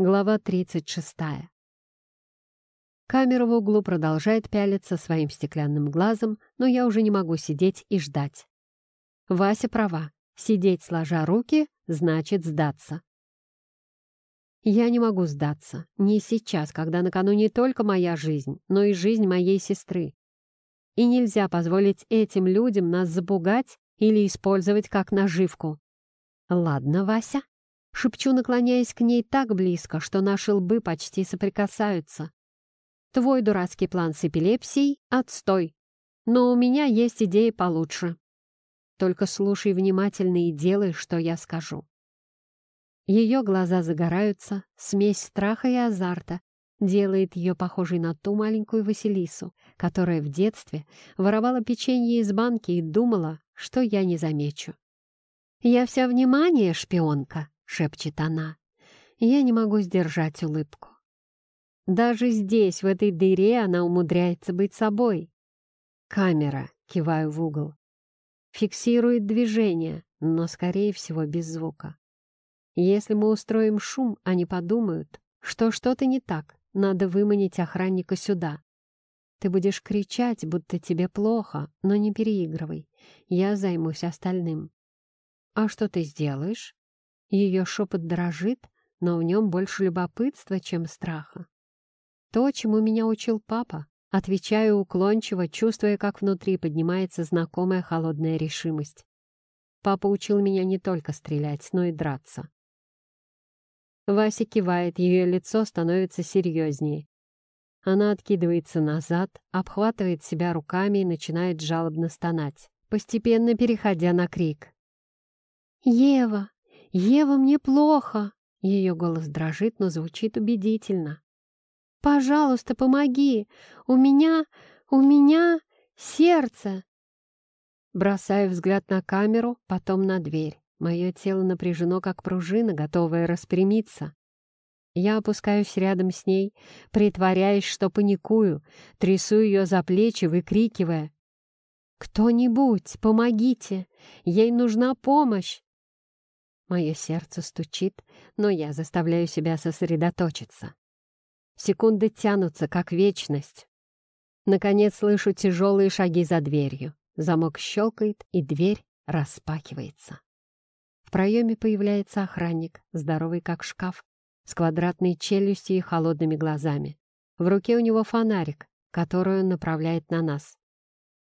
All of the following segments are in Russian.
Глава 36. Камера в углу продолжает пялиться своим стеклянным глазом, но я уже не могу сидеть и ждать. Вася права. Сидеть сложа руки значит сдаться. Я не могу сдаться. Не сейчас, когда на кону не только моя жизнь, но и жизнь моей сестры. И нельзя позволить этим людям нас запугать или использовать как наживку. Ладно, Вася, Шепчу, наклоняясь к ней так близко, что наши лбы почти соприкасаются. Твой дурацкий план с эпилепсией — отстой. Но у меня есть идеи получше. Только слушай внимательно и делай, что я скажу. Ее глаза загораются, смесь страха и азарта делает ее похожей на ту маленькую Василису, которая в детстве воровала печенье из банки и думала, что я не замечу. «Я вся внимание, шпионка!» Шепчет она. Я не могу сдержать улыбку. Даже здесь, в этой дыре, она умудряется быть собой. Камера, киваю в угол, фиксирует движение, но, скорее всего, без звука. Если мы устроим шум, они подумают, что что-то не так, надо выманить охранника сюда. Ты будешь кричать, будто тебе плохо, но не переигрывай. Я займусь остальным. А что ты сделаешь? Ее шепот дрожит, но в нем больше любопытства, чем страха. То, чему меня учил папа, отвечаю уклончиво, чувствуя, как внутри поднимается знакомая холодная решимость. Папа учил меня не только стрелять, но и драться. Вася кивает, ее лицо становится серьезнее. Она откидывается назад, обхватывает себя руками и начинает жалобно стонать, постепенно переходя на крик. «Ева! «Ева, мне плохо!» Ее голос дрожит, но звучит убедительно. «Пожалуйста, помоги! У меня... у меня... сердце!» Бросаю взгляд на камеру, потом на дверь. Мое тело напряжено, как пружина, готовая распрямиться. Я опускаюсь рядом с ней, притворяясь, что паникую, трясу ее за плечи, выкрикивая. «Кто-нибудь, помогите! Ей нужна помощь!» Мое сердце стучит, но я заставляю себя сосредоточиться. Секунды тянутся, как вечность. Наконец слышу тяжелые шаги за дверью. Замок щелкает, и дверь распахивается. В проеме появляется охранник, здоровый как шкаф, с квадратной челюстью и холодными глазами. В руке у него фонарик, который он направляет на нас.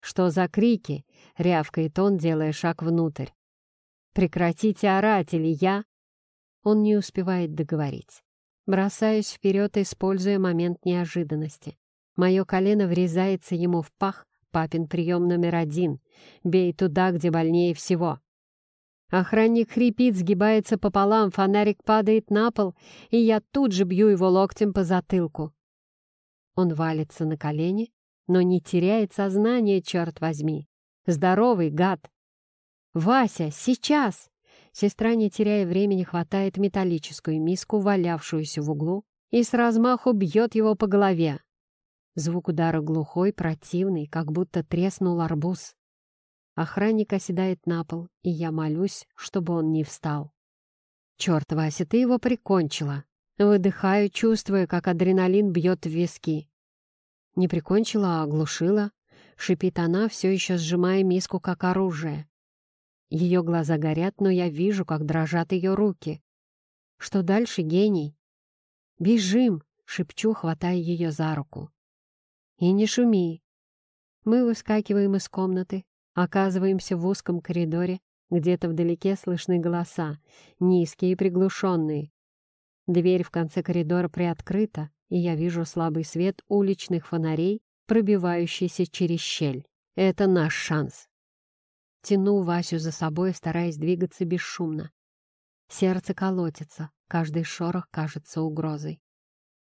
«Что за крики?» — рявкает он, делая шаг внутрь. Прекратите орать, или я...» Он не успевает договорить. Бросаюсь вперед, используя момент неожиданности. Мое колено врезается ему в пах, папин прием номер один. Бей туда, где больнее всего. Охранник хрипит, сгибается пополам, фонарик падает на пол, и я тут же бью его локтем по затылку. Он валится на колени, но не теряет сознание, черт возьми. Здоровый гад. «Вася, сейчас!» Сестра, не теряя времени, хватает металлическую миску, валявшуюся в углу, и с размаху бьет его по голове. Звук удара глухой, противный, как будто треснул арбуз. Охранник оседает на пол, и я молюсь, чтобы он не встал. «Черт, Вася, ты его прикончила!» Выдыхаю, чувствуя, как адреналин бьет в виски. Не прикончила, а оглушила. Шипит она, все еще сжимая миску как оружие. Ее глаза горят, но я вижу, как дрожат ее руки. Что дальше, гений? «Бежим!» — шепчу, хватая ее за руку. «И не шуми!» Мы выскакиваем из комнаты, оказываемся в узком коридоре, где-то вдалеке слышны голоса, низкие и приглушенные. Дверь в конце коридора приоткрыта, и я вижу слабый свет уличных фонарей, пробивающийся через щель. Это наш шанс. Тяну Васю за собой, стараясь двигаться бесшумно. Сердце колотится, каждый шорох кажется угрозой.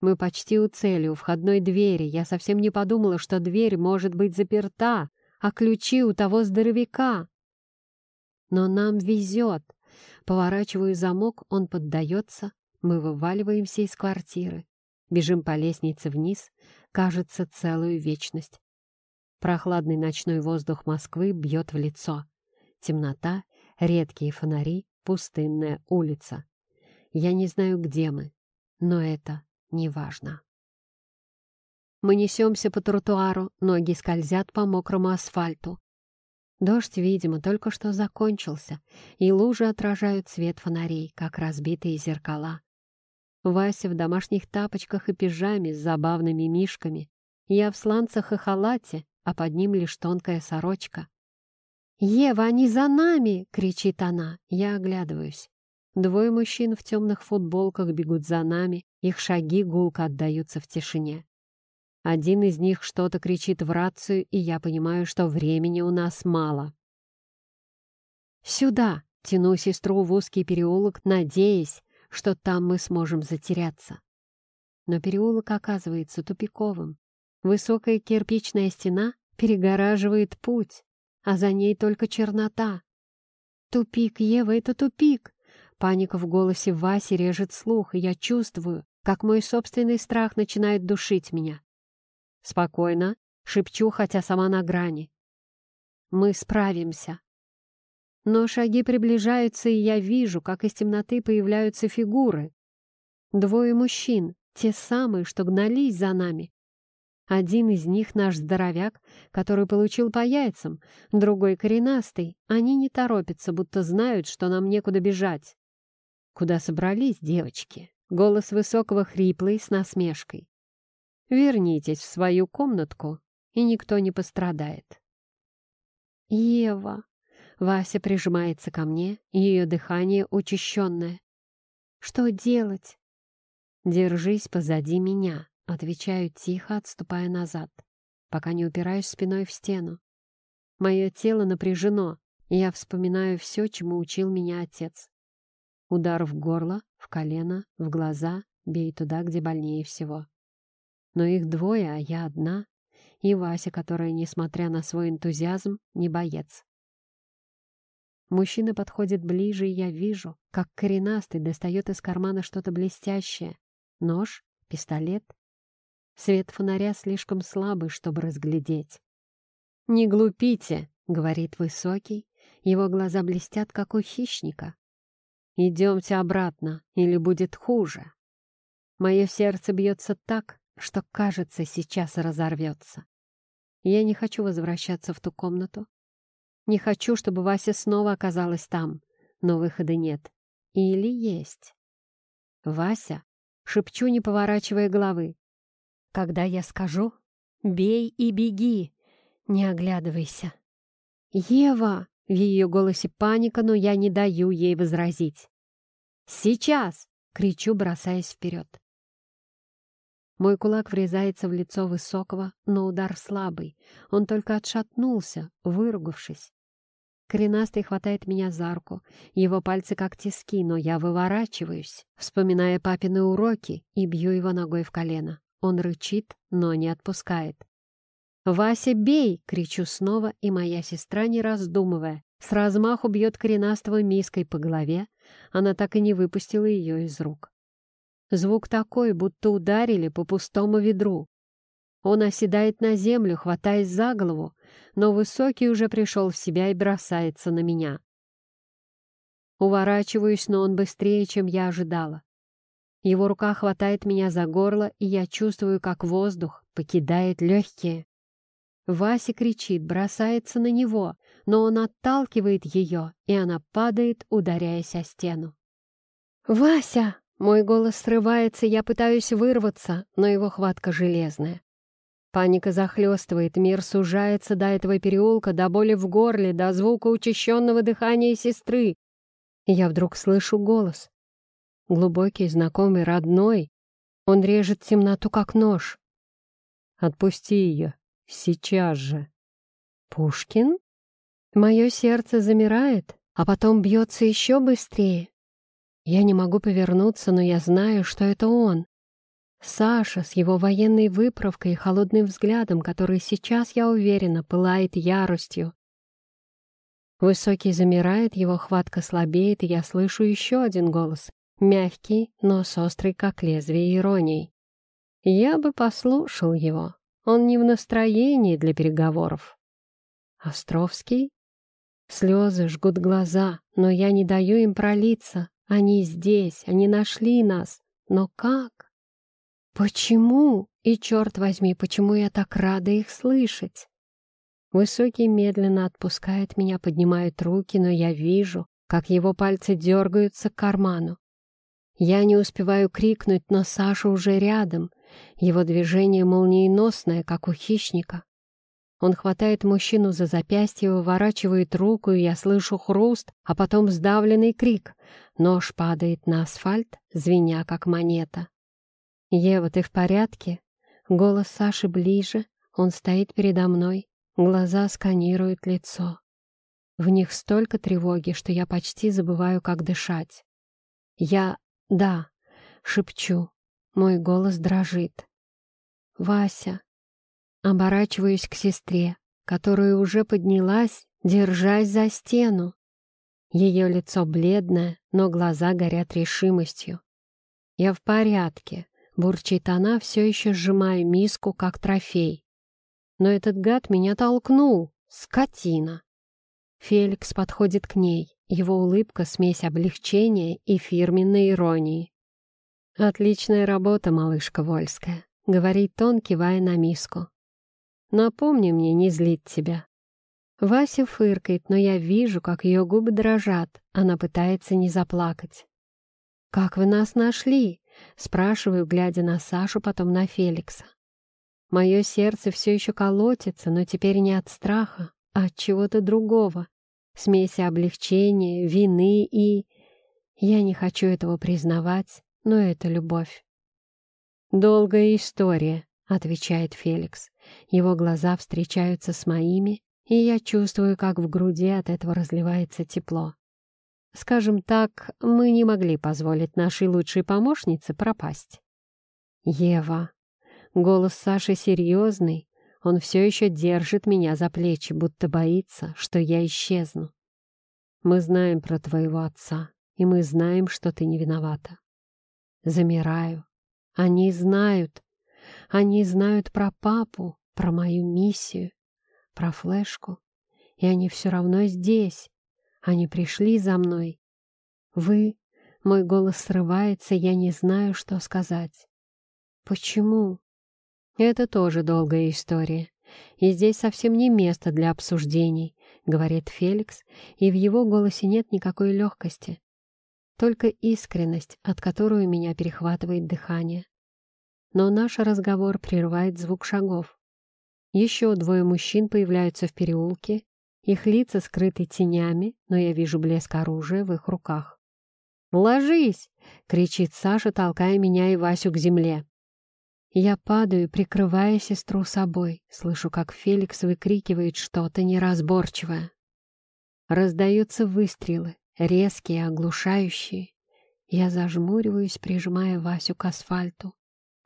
Мы почти у цели, у входной двери. Я совсем не подумала, что дверь может быть заперта, а ключи у того здоровяка. Но нам везет. Поворачиваю замок, он поддается. Мы вываливаемся из квартиры. Бежим по лестнице вниз. Кажется, целую вечность. Прохладный ночной воздух Москвы бьет в лицо. Темнота, редкие фонари, пустынная улица. Я не знаю, где мы. но это не важно. Мы несемся по тротуару, ноги скользят по мокрому асфальту. Дождь, видимо, только что закончился, и лужи отражают свет фонарей, как разбитые зеркала. Вася в домашних тапочках и пижаме с забавными мишками. Я в сланцах и халате, а под ним лишь тонкая сорочка. «Ева, они за нами!» — кричит она. Я оглядываюсь. Двое мужчин в темных футболках бегут за нами, их шаги гулко отдаются в тишине. Один из них что-то кричит в рацию, и я понимаю, что времени у нас мало. «Сюда!» — тяну сестру в узкий переулок, надеясь, что там мы сможем затеряться. Но переулок оказывается тупиковым. Высокая кирпичная стена перегораживает путь, а за ней только чернота. «Тупик, Ева, это тупик!» Паника в голосе Васи режет слух, и я чувствую, как мой собственный страх начинает душить меня. Спокойно, шепчу, хотя сама на грани. Мы справимся. Но шаги приближаются, и я вижу, как из темноты появляются фигуры. Двое мужчин, те самые, что гнались за нами. Один из них наш здоровяк, который получил по яйцам, другой коренастый. Они не торопятся, будто знают, что нам некуда бежать. Куда собрались девочки? Голос высокого хриплый с насмешкой. Вернитесь в свою комнатку, и никто не пострадает. Ева, Вася прижимается ко мне, ее дыхание учащенное. «Что делать?» «Держись позади меня», — отвечаю тихо, отступая назад, пока не упираюсь спиной в стену. Мое тело напряжено, и я вспоминаю все, чему учил меня отец. Удар в горло, в колено, в глаза, бей туда, где больнее всего. Но их двое, а я одна, и Вася, которая, несмотря на свой энтузиазм, не боец. Мужчина подходит ближе, и я вижу, как коренастый достает из кармана что-то блестящее. Нож, пистолет. Свет фонаря слишком слабый, чтобы разглядеть. «Не глупите», — говорит высокий. Его глаза блестят, как у хищника. «Идемте обратно, или будет хуже». Мое сердце бьется так, что, кажется, сейчас разорвется. Я не хочу возвращаться в ту комнату, не хочу, чтобы Вася снова оказалась там, но выхода нет. Или есть. «Вася!» — шепчу, не поворачивая головы. «Когда я скажу, бей и беги, не оглядывайся». «Ева!» — в ее голосе паника, но я не даю ей возразить. «Сейчас!» — кричу, бросаясь вперед. Мой кулак врезается в лицо высокого, но удар слабый. Он только отшатнулся, выругавшись. Коренастый хватает меня за руку. Его пальцы как тиски, но я выворачиваюсь, вспоминая папины уроки, и бью его ногой в колено. Он рычит, но не отпускает. «Вася, бей!» — кричу снова, и моя сестра, не раздумывая, с размаху бьет коренастого миской по голове. Она так и не выпустила ее из рук. Звук такой, будто ударили по пустому ведру. Он оседает на землю, хватаясь за голову, но Высокий уже пришел в себя и бросается на меня. Уворачиваюсь, но он быстрее, чем я ожидала. Его рука хватает меня за горло, и я чувствую, как воздух покидает легкие. Вася кричит, бросается на него, но он отталкивает ее, и она падает, ударяясь о стену. «Вася!» Мой голос срывается, я пытаюсь вырваться, но его хватка железная. Паника захлестывает, мир сужается до этого переулка, до боли в горле, до звука учащенного дыхания сестры. Я вдруг слышу голос. Глубокий, знакомый, родной. Он режет темноту, как нож. «Отпусти ее. Сейчас же». «Пушкин?» Мое сердце замирает, а потом бьется еще быстрее. Я не могу повернуться, но я знаю, что это он. Саша с его военной выправкой и холодным взглядом, который сейчас, я уверена, пылает яростью. Высокий замирает, его хватка слабеет, и я слышу еще один голос, мягкий, но с острой, как лезвие, иронией. Я бы послушал его. Он не в настроении для переговоров. Островский? Слезы жгут глаза, но я не даю им пролиться. Они здесь, они нашли нас. Но как? Почему? И, черт возьми, почему я так рада их слышать? Высокий медленно отпускает меня, поднимает руки, но я вижу, как его пальцы дергаются к карману. Я не успеваю крикнуть, но Саша уже рядом. Его движение молниеносное, как у хищника. Он хватает мужчину за запястье, выворачивает руку, и я слышу хруст, а потом сдавленный крик. Нож падает на асфальт, звеня как монета. «Ева, ты в порядке?» Голос Саши ближе, он стоит передо мной, глаза сканируют лицо. В них столько тревоги, что я почти забываю, как дышать. Я «Да», — шепчу. Мой голос дрожит. «Вася». Оборачиваюсь к сестре, которая уже поднялась, держась за стену. Ее лицо бледное, но глаза горят решимостью. «Я в порядке», — бурчит она, все еще сжимая миску, как трофей. «Но этот гад меня толкнул, скотина!» Феликс подходит к ней. Его улыбка — смесь облегчения и фирменной иронии. «Отличная работа, малышка Вольская», — говорит он, кивая на миску. «Напомни мне не злить тебя». Вася фыркает, но я вижу, как ее губы дрожат. Она пытается не заплакать. «Как вы нас нашли?» — спрашиваю, глядя на Сашу, потом на Феликса. Мое сердце все еще колотится, но теперь не от страха, а от чего-то другого смеси облегчения, вины и... Я не хочу этого признавать, но это любовь. «Долгая история», — отвечает Феликс. Его глаза встречаются с моими, и я чувствую, как в груди от этого разливается тепло. Скажем так, мы не могли позволить нашей лучшей помощнице пропасть. «Ева». Голос Саши серьезный, он все еще держит меня за плечи, будто боится, что я исчезну. Мы знаем про твоего отца, и мы знаем, что ты не виновата. Замираю. Они знают. Они знают про папу, про мою миссию, про флешку. И они все равно здесь. Они пришли за мной. Вы... Мой голос срывается, я не знаю, что сказать. Почему? Это тоже долгая история. И здесь совсем не место для обсуждений, говорит Феликс, и в его голосе нет никакой легкости. Только искренность, от которой у меня перехватывает дыхание. Но наш разговор прерывает звук шагов. Еще двое мужчин появляются в переулке, их лица скрыты тенями, но я вижу блеск оружия в их руках. «Ложись!» — кричит Саша, толкая меня и Васю к земле. Я падаю, прикрывая сестру собой. Слышу, как Феликс выкрикивает что-то неразборчивое. Раздаются выстрелы, резкие, оглушающие. Я зажмуриваюсь, прижимая Васю к асфальту,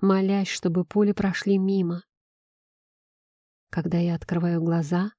молясь, чтобы пули прошли мимо. Когда я открываю глаза,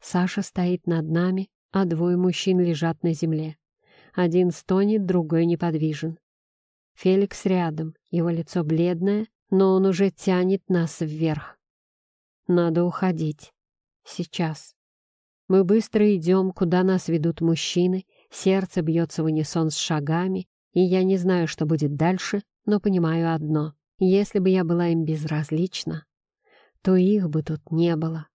Саша стоит над нами, а двое мужчин лежат на земле. Один стонет, другой неподвижен. Феликс рядом, его лицо бледное, но он уже тянет нас вверх. Надо уходить. Сейчас. Мы быстро идем, куда нас ведут мужчины, сердце бьется в унисон с шагами, и я не знаю, что будет дальше, но понимаю одно. Если бы я была им безразлична, то их бы тут не было.